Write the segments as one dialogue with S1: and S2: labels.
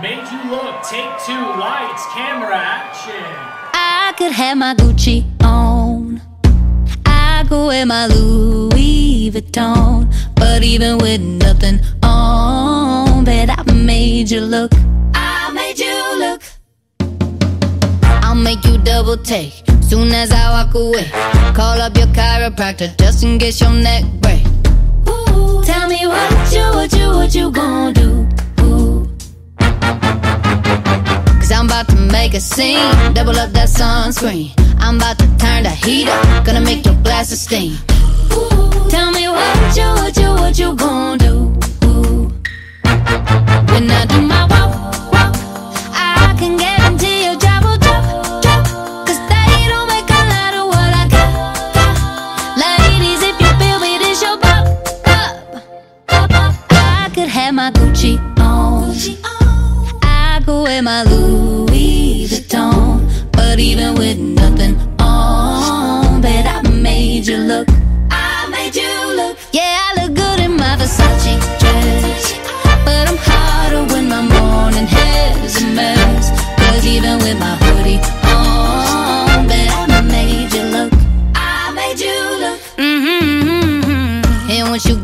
S1: Made you look. Take two. Lights, camera, action.
S2: I could have my Gucci on. I could wear my Louis Vuitton. But even with nothing on, bet I made you look. I made you look. I'll make you double take soon as I walk away. Call up your chiropractor just in case your neck break. Ooh, tell me what you, what you, what you gonna do? Make a scene. Double up that sunscreen. I'm about to turn the heat up. Gonna make your glasses steam. Ooh, tell me what you, what you, what you gonna do? Ooh. When I do my walk, walk, I can guarantee your job will drop, drop. Cause they don't make a lot of what I got, got. Ladies, if you feel me, this your pop, pop, pop, pop. I could have my Gucci on. I could wear my Louis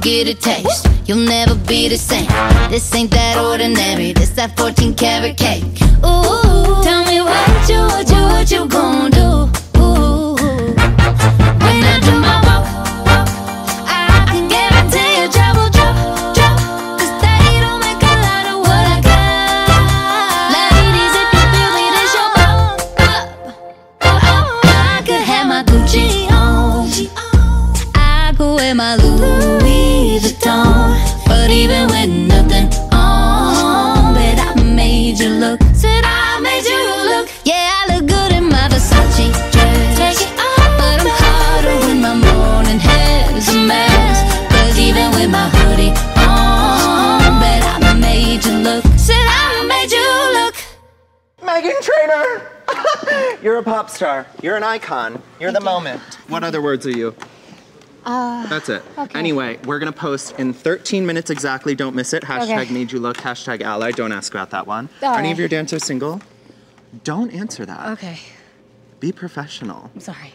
S2: get a taste, you'll never be the same. This ain't that ordinary, this that 14 karat cake. Ooh, tell me what you, what you, what you gon' do? Ooh, when I do my walk, walk, I can trouble they don't make a lot of what I got. I could have my Gucci on. I could wear my Louis Vuitton. But even with nothing on, bet I made you look. Said I made you look. Yeah, I look good in my Versace dress. Take it off, but I'm hotter when my morning hair's a mess. Cause even with my hoodie on, bet I made you look. Said I made you look.
S3: Meghan Trainor! You're a pop star. You're an icon. You're the moment. What other words are you?
S4: Uh,
S3: That's it.
S4: okay.
S3: Anyway, we're gonna post in 13 minutes exactly. Don't miss it. Hashtag
S4: Okay.
S3: made you look. Hashtag ally. Don't ask about that one.
S4: All
S3: Are any of your dancers single? Don't answer that.
S4: okay,
S3: Be professional.
S4: I'm sorry.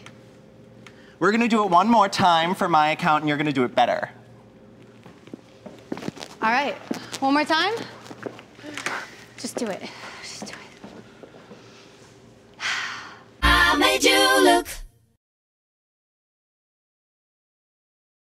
S3: We're gonna do it one more time for my account, and you're gonna do it better.
S4: All right, one more time. Just do it. Just do it.